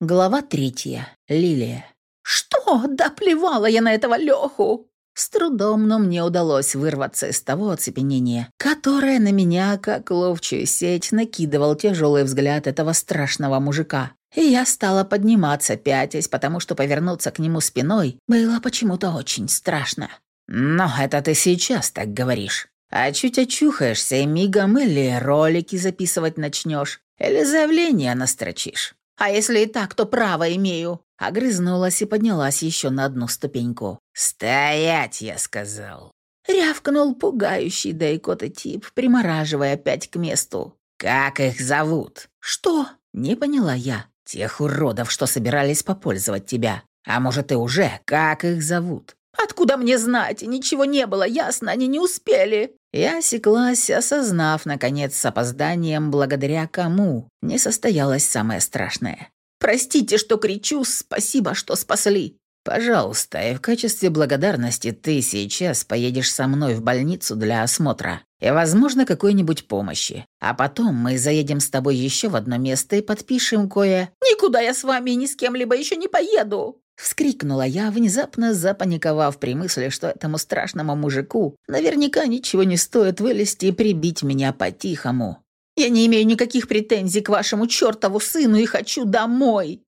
Глава третья. Лилия. «Что? Да плевала я на этого Леху!» С трудом, но мне удалось вырваться из того оцепенения, которое на меня, как ловчую сеть, накидывал тяжелый взгляд этого страшного мужика. И я стала подниматься, пятясь, потому что повернуться к нему спиной было почему-то очень страшно. «Но это ты сейчас так говоришь. А чуть очухаешься и мигом или ролики записывать начнешь, или заявление настрочишь. А если и так, то право имею». Огрызнулась и поднялась еще на одну ступеньку. «Стоять!» — я сказал. Рявкнул пугающий Дайкота тип, примораживая опять к месту. «Как их зовут?» «Что?» — не поняла я. «Тех уродов, что собирались попользовать тебя. А может, и уже? Как их зовут?» «Откуда мне знать? Ничего не было, ясно, они не успели». Я осеклась, осознав, наконец, с опозданием, благодаря кому не состоялось самое страшное. «Простите, что кричу, спасибо, что спасли». «Пожалуйста, и в качестве благодарности ты сейчас поедешь со мной в больницу для осмотра и, возможно, какой-нибудь помощи. А потом мы заедем с тобой еще в одно место и подпишем кое...» «Никуда я с вами ни с кем-либо еще не поеду!» Вскрикнула я, внезапно запаниковав при мысли, что этому страшному мужику наверняка ничего не стоит вылезти и прибить меня по-тихому. «Я не имею никаких претензий к вашему чертову сыну и хочу домой!»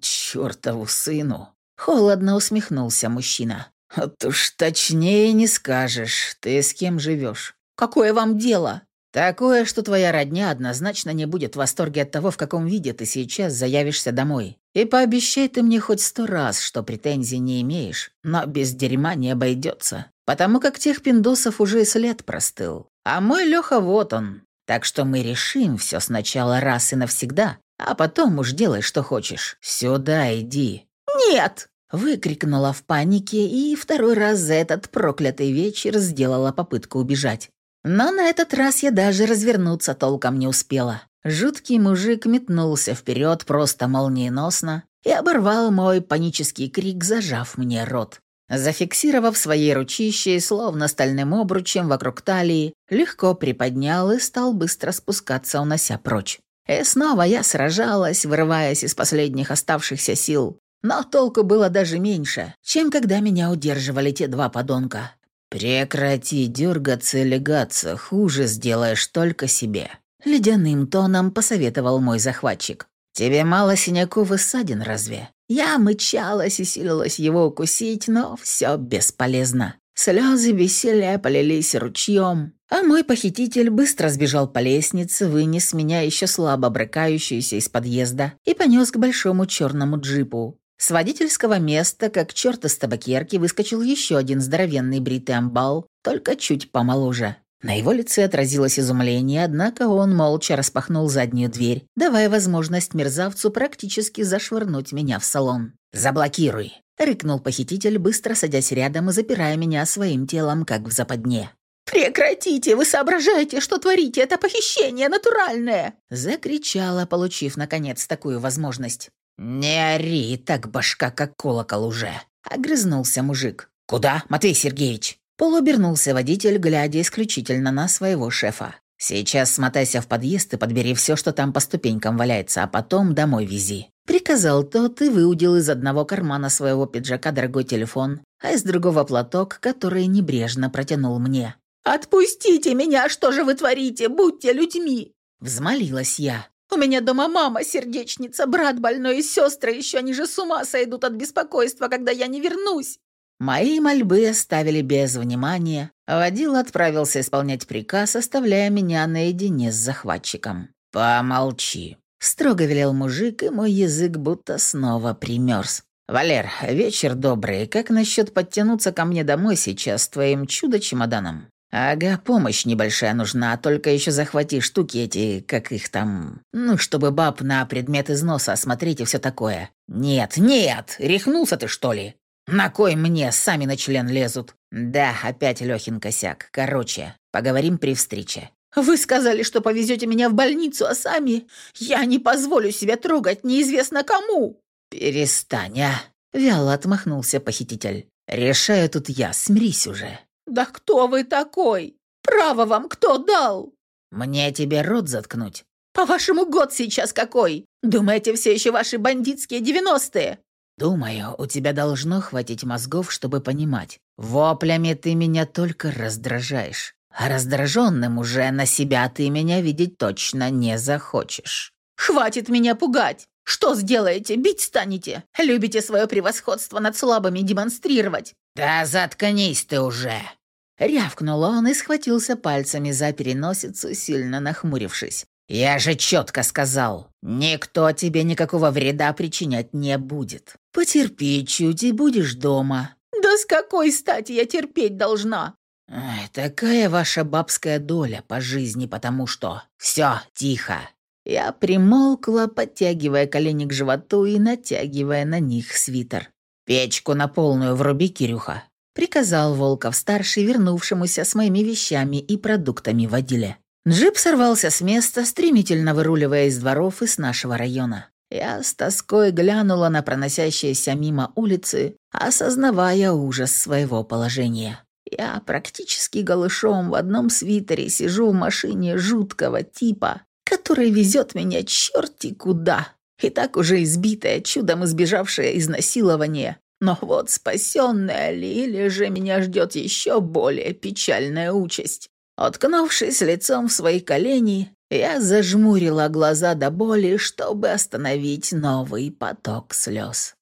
«Чертову сыну!» — холодно усмехнулся мужчина. «Вот уж точнее не скажешь. Ты с кем живешь?» «Какое вам дело?» «Такое, что твоя родня однозначно не будет в восторге от того, в каком виде ты сейчас заявишься домой. И пообещай ты мне хоть сто раз, что претензий не имеешь, но без дерьма не обойдется, потому как тех пиндосов уже и след простыл. А мой Леха вот он. Так что мы решим все сначала раз и навсегда, а потом уж делай, что хочешь. Сюда иди». «Нет!» Выкрикнула в панике и второй раз за этот проклятый вечер сделала попытку убежать. Но на этот раз я даже развернуться толком не успела. Жуткий мужик метнулся вперед просто молниеносно и оборвал мой панический крик, зажав мне рот. Зафиксировав своей ручищей, словно стальным обручем вокруг талии, легко приподнял и стал быстро спускаться, унося прочь. И снова я сражалась, вырываясь из последних оставшихся сил. Но толку было даже меньше, чем когда меня удерживали те два подонка. «Прекрати дергаться и легаться, хуже сделаешь только себе», — ледяным тоном посоветовал мой захватчик. «Тебе мало синяков и ссадин разве?» Я мычалась и силилась его укусить, но все бесполезно. Слезы бессилия полились ручьем, а мой похититель быстро сбежал по лестнице, вынес меня еще слабо брыкающуюся из подъезда и понес к большому черному джипу. С водительского места, как черт из табакерки, выскочил еще один здоровенный бритый амбал, только чуть помоложе. На его лице отразилось изумление, однако он молча распахнул заднюю дверь, давая возможность мерзавцу практически зашвырнуть меня в салон. «Заблокируй!» — рыкнул похититель, быстро садясь рядом и запирая меня своим телом, как в западне. «Прекратите! Вы соображаете, что творите! Это похищение натуральное!» Закричала, получив, наконец, такую возможность. «Не ори, так башка как колокол уже!» — огрызнулся мужик. «Куда, Матвей Сергеевич?» Полуобернулся водитель, глядя исключительно на своего шефа. «Сейчас смотайся в подъезд и подбери все, что там по ступенькам валяется, а потом домой вези». Приказал тот и выудил из одного кармана своего пиджака дорогой телефон, а из другого платок, который небрежно протянул мне. «Отпустите меня! Что же вы творите? Будьте людьми!» Взмолилась я. У меня дома мама сердечница, брат больной и сестры еще они же с ума сойдут от беспокойства, когда я не вернусь». Мои мольбы оставили без внимания. Водил отправился исполнять приказ, оставляя меня наедине с захватчиком. «Помолчи», — строго велел мужик, и мой язык будто снова примерз. «Валер, вечер добрый. Как насчет подтянуться ко мне домой сейчас с твоим чудо-чемоданом?» «Ага, помощь небольшая нужна, только еще захвати штуки эти, как их там... Ну, чтобы баб на предмет износа осмотреть и все такое». «Нет, нет! Рехнулся ты, что ли? На кой мне сами на член лезут?» «Да, опять Лехин косяк. Короче, поговорим при встрече». «Вы сказали, что повезете меня в больницу, а сами... Я не позволю себя трогать неизвестно кому!» «Перестань, а!» — вяло отмахнулся похититель. «Решаю тут я, смирись уже». «Да кто вы такой? Право вам кто дал?» «Мне тебе рот заткнуть?» По-вашему, год сейчас какой? Думаете, все еще ваши бандитские девяностые?» «Думаю, у тебя должно хватить мозгов, чтобы понимать. Воплями ты меня только раздражаешь. А раздраженным уже на себя ты меня видеть точно не захочешь». «Хватит меня пугать! Что сделаете? Бить станете? Любите свое превосходство над слабыми демонстрировать?» «Да заткнись ты уже!» Рявкнул он и схватился пальцами за переносицу, сильно нахмурившись. «Я же четко сказал, никто тебе никакого вреда причинять не будет. Потерпи чуть и будешь дома». «Да с какой стати я терпеть должна?» Ай, «Такая ваша бабская доля по жизни, потому что...» «Все, тихо!» Я примолкла, подтягивая колени к животу и натягивая на них свитер. «Печку на полную вруби, Кирюха», — приказал Волков-старший, вернувшемуся с моими вещами и продуктами в отделе. Джип сорвался с места, стремительно выруливая из дворов и с нашего района. Я с тоской глянула на проносящиеся мимо улицы, осознавая ужас своего положения. Я практически голышом в одном свитере сижу в машине жуткого типа, который везет меня черти куда. И так уже избитая, чудом избежавшая изнасилования. Но вот спасенная Лили же меня ждет еще более печальная участь. Откнувшись лицом в свои колени, я зажмурила глаза до боли, чтобы остановить новый поток слез.